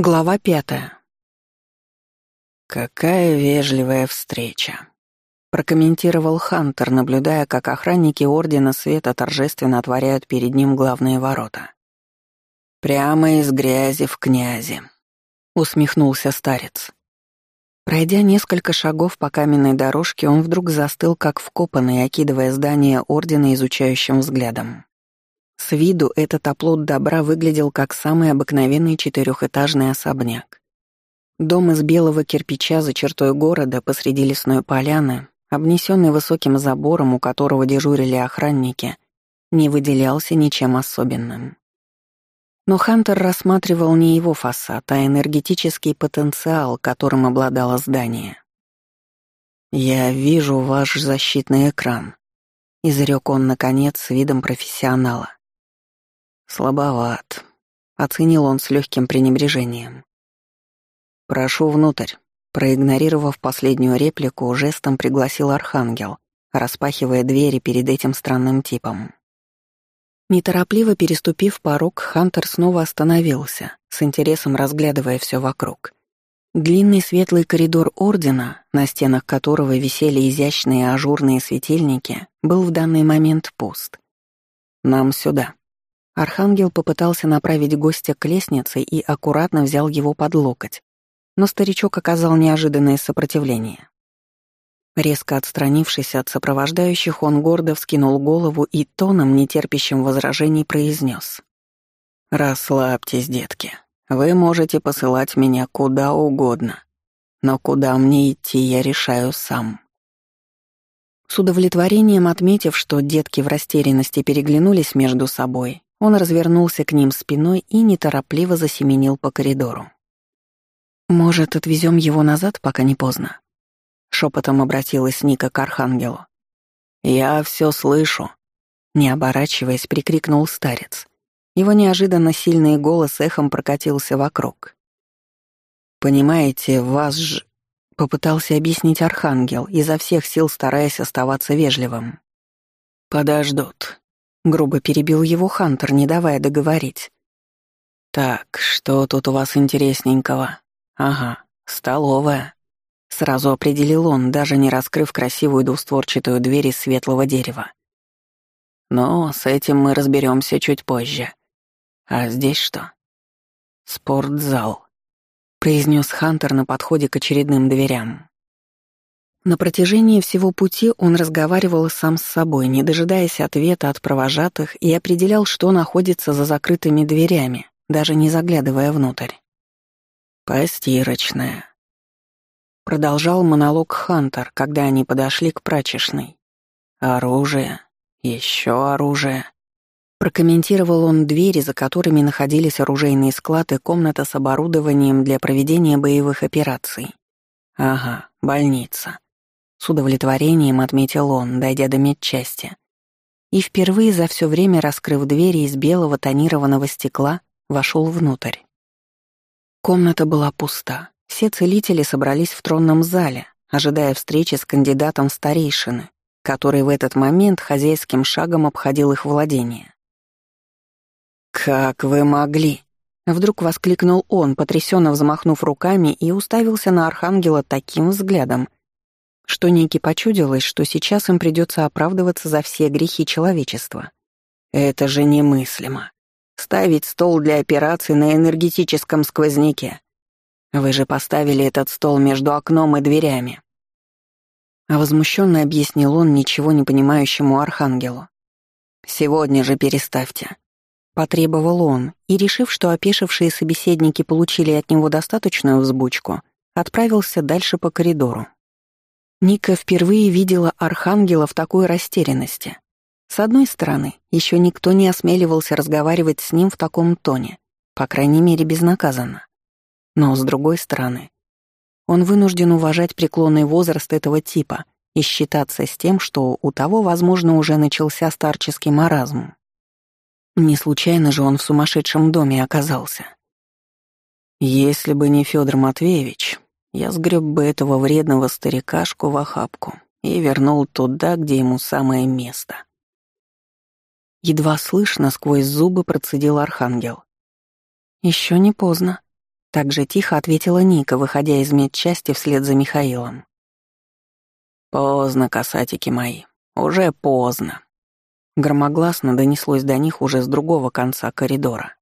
Глава пятая. «Какая вежливая встреча», — прокомментировал Хантер, наблюдая, как охранники Ордена Света торжественно отворяют перед ним главные ворота. «Прямо из грязи в князи», — усмехнулся старец. Пройдя несколько шагов по каменной дорожке, он вдруг застыл, как вкопанный, окидывая здание Ордена изучающим взглядом. С виду этот оплот добра выглядел как самый обыкновенный четырехэтажный особняк. Дом из белого кирпича за чертой города посреди лесной поляны, обнесенный высоким забором, у которого дежурили охранники, не выделялся ничем особенным. Но Хантер рассматривал не его фасад, а энергетический потенциал, которым обладало здание. «Я вижу ваш защитный экран», — изрек он, наконец, с видом профессионала. «Слабоват», — оценил он с легким пренебрежением. «Прошу внутрь», — проигнорировав последнюю реплику, жестом пригласил Архангел, распахивая двери перед этим странным типом. Неторопливо переступив порог, Хантер снова остановился, с интересом разглядывая все вокруг. Длинный светлый коридор Ордена, на стенах которого висели изящные ажурные светильники, был в данный момент пуст. «Нам сюда», Архангел попытался направить гостя к лестнице и аккуратно взял его под локоть, но старичок оказал неожиданное сопротивление. Резко отстранившись от сопровождающих, он гордо вскинул голову и тоном, нетерпящим возражений, произнес. «Расслабьтесь, детки. Вы можете посылать меня куда угодно, но куда мне идти, я решаю сам». С удовлетворением отметив, что детки в растерянности переглянулись между собой, он развернулся к ним спиной и неторопливо засеменил по коридору. «Может, отвезем его назад, пока не поздно?» Шепотом обратилась Ника к Архангелу. «Я все слышу», — не оборачиваясь, прикрикнул старец. Его неожиданно сильный голос эхом прокатился вокруг. «Понимаете, вас ж...» — попытался объяснить Архангел, изо всех сил стараясь оставаться вежливым. «Подождут», Грубо перебил его Хантер, не давая договорить. «Так, что тут у вас интересненького? Ага, столовая». Сразу определил он, даже не раскрыв красивую двустворчатую дверь из светлого дерева. Но с этим мы разберемся чуть позже. А здесь что? Спортзал, произнес Хантер на подходе к очередным дверям. На протяжении всего пути он разговаривал сам с собой, не дожидаясь ответа от провожатых, и определял, что находится за закрытыми дверями, даже не заглядывая внутрь. «Постирочная», — продолжал монолог Хантер, когда они подошли к прачечной. «Оружие, еще оружие». Прокомментировал он двери, за которыми находились оружейные склады комната с оборудованием для проведения боевых операций. «Ага, больница». С удовлетворением отметил он, дойдя до медчасти. И впервые за все время, раскрыв двери из белого тонированного стекла, вошел внутрь. Комната была пуста. Все целители собрались в тронном зале, ожидая встречи с кандидатом старейшины, который в этот момент хозяйским шагом обходил их владение. «Как вы могли?» Вдруг воскликнул он, потрясенно взмахнув руками, и уставился на Архангела таким взглядом, что Нике почудилось, что сейчас им придется оправдываться за все грехи человечества. Это же немыслимо. Ставить стол для операции на энергетическом сквозняке. Вы же поставили этот стол между окном и дверями. А возмущенно объяснил он ничего не понимающему архангелу. «Сегодня же переставьте», — потребовал он, и, решив, что опешившие собеседники получили от него достаточную взбучку, отправился дальше по коридору. Ника впервые видела Архангела в такой растерянности. С одной стороны, еще никто не осмеливался разговаривать с ним в таком тоне, по крайней мере, безнаказанно. Но с другой стороны, он вынужден уважать преклонный возраст этого типа и считаться с тем, что у того, возможно, уже начался старческий маразм. Не случайно же он в сумасшедшем доме оказался. Если бы не Федор Матвеевич, я сгреб бы этого вредного старикашку в охапку и вернул туда, где ему самое место. Едва слышно сквозь зубы процедил архангел. Еще не поздно. Так же тихо ответила Ника, выходя из медчасти вслед за Михаилом. «Поздно, касатики мои, уже поздно». Громогласно донеслось до них уже с другого конца коридора.